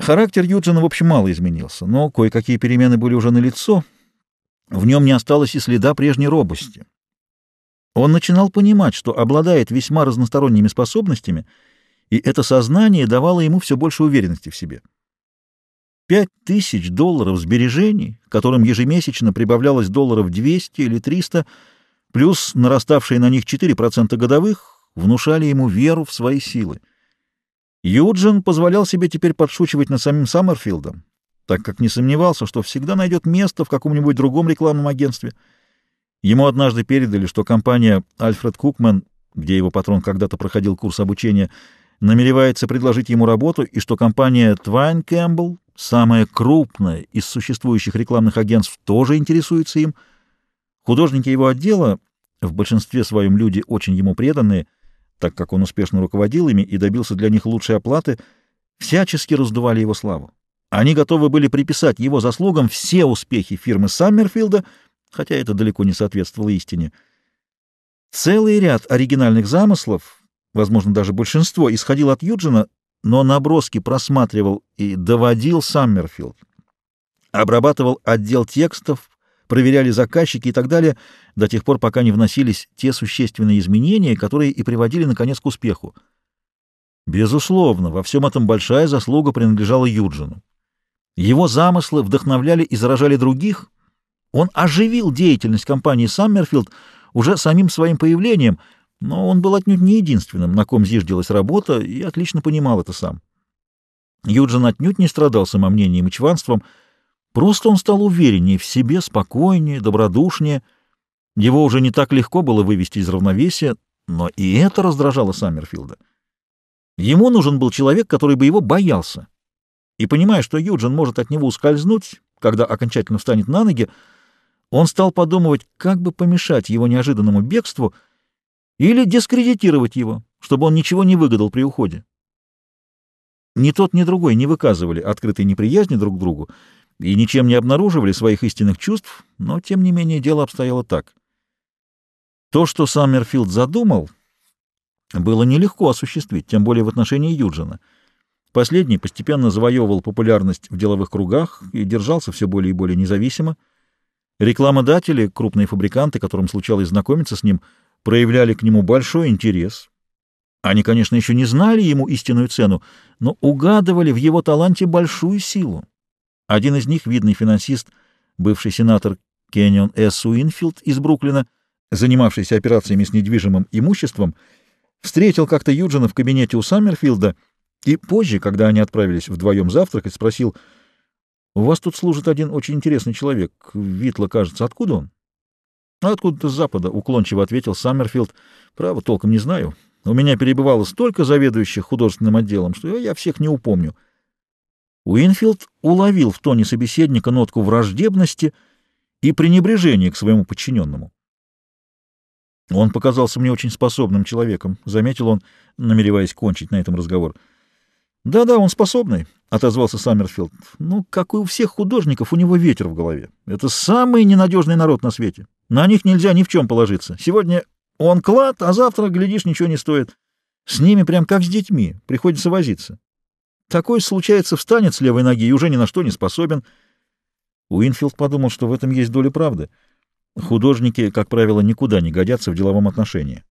Характер Юджина, в общем, мало изменился, но кое-какие перемены были уже налицо. В нем не осталось и следа прежней робости. Он начинал понимать, что обладает весьма разносторонними способностями, и это сознание давало ему все больше уверенности в себе. Пять тысяч долларов сбережений, которым ежемесячно прибавлялось долларов 200 или 300, плюс нараставшие на них 4% годовых, внушали ему веру в свои силы. Юджин позволял себе теперь подшучивать над самим Саммерфилдом, так как не сомневался, что всегда найдет место в каком-нибудь другом рекламном агентстве. Ему однажды передали, что компания «Альфред Кукман», где его патрон когда-то проходил курс обучения, намеревается предложить ему работу, и что компания «Твайн Кэмпбелл», самая крупная из существующих рекламных агентств, тоже интересуется им. Художники его отдела, в большинстве своем люди очень ему преданные, — так как он успешно руководил ими и добился для них лучшей оплаты, всячески раздували его славу. Они готовы были приписать его заслугам все успехи фирмы Саммерфилда, хотя это далеко не соответствовало истине. Целый ряд оригинальных замыслов, возможно, даже большинство, исходил от Юджина, но наброски просматривал и доводил Саммерфилд. Обрабатывал отдел текстов, проверяли заказчики и так далее, до тех пор, пока не вносились те существенные изменения, которые и приводили, наконец, к успеху. Безусловно, во всем этом большая заслуга принадлежала Юджину. Его замыслы вдохновляли и заражали других. Он оживил деятельность компании «Саммерфилд» уже самим своим появлением, но он был отнюдь не единственным, на ком зиждилась работа, и отлично понимал это сам. Юджин отнюдь не страдал самомнением и чванством, Просто он стал увереннее в себе, спокойнее, добродушнее. Его уже не так легко было вывести из равновесия, но и это раздражало Саммерфилда. Ему нужен был человек, который бы его боялся. И понимая, что Юджин может от него ускользнуть, когда окончательно встанет на ноги, он стал подумывать, как бы помешать его неожиданному бегству или дискредитировать его, чтобы он ничего не выгадал при уходе. Ни тот, ни другой не выказывали открытой неприязни друг к другу, и ничем не обнаруживали своих истинных чувств, но, тем не менее, дело обстояло так. То, что Саммерфилд задумал, было нелегко осуществить, тем более в отношении Юджина. Последний постепенно завоевывал популярность в деловых кругах и держался все более и более независимо. Рекламодатели, крупные фабриканты, которым случалось знакомиться с ним, проявляли к нему большой интерес. Они, конечно, еще не знали ему истинную цену, но угадывали в его таланте большую силу. Один из них, видный финансист, бывший сенатор Кеннион С. Уинфилд из Бруклина, занимавшийся операциями с недвижимым имуществом, встретил как-то Юджина в кабинете у Саммерфилда и позже, когда они отправились вдвоем завтракать, спросил, «У вас тут служит один очень интересный человек, Витла, кажется, откуда он?» «А «Откуда-то с запада», — уклончиво ответил Саммерфилд. «Право, толком не знаю. У меня перебывало столько заведующих художественным отделом, что я всех не упомню». Уинфилд уловил в тоне собеседника нотку враждебности и пренебрежения к своему подчиненному. «Он показался мне очень способным человеком», — заметил он, намереваясь кончить на этом разговор. «Да-да, он способный», — отозвался Саммерфилд. «Ну, как и у всех художников, у него ветер в голове. Это самый ненадежный народ на свете. На них нельзя ни в чем положиться. Сегодня он клад, а завтра, глядишь, ничего не стоит. С ними прям как с детьми, приходится возиться. Такой, случается, встанет с левой ноги и уже ни на что не способен. Уинфилд подумал, что в этом есть доля правды. Художники, как правило, никуда не годятся в деловом отношении.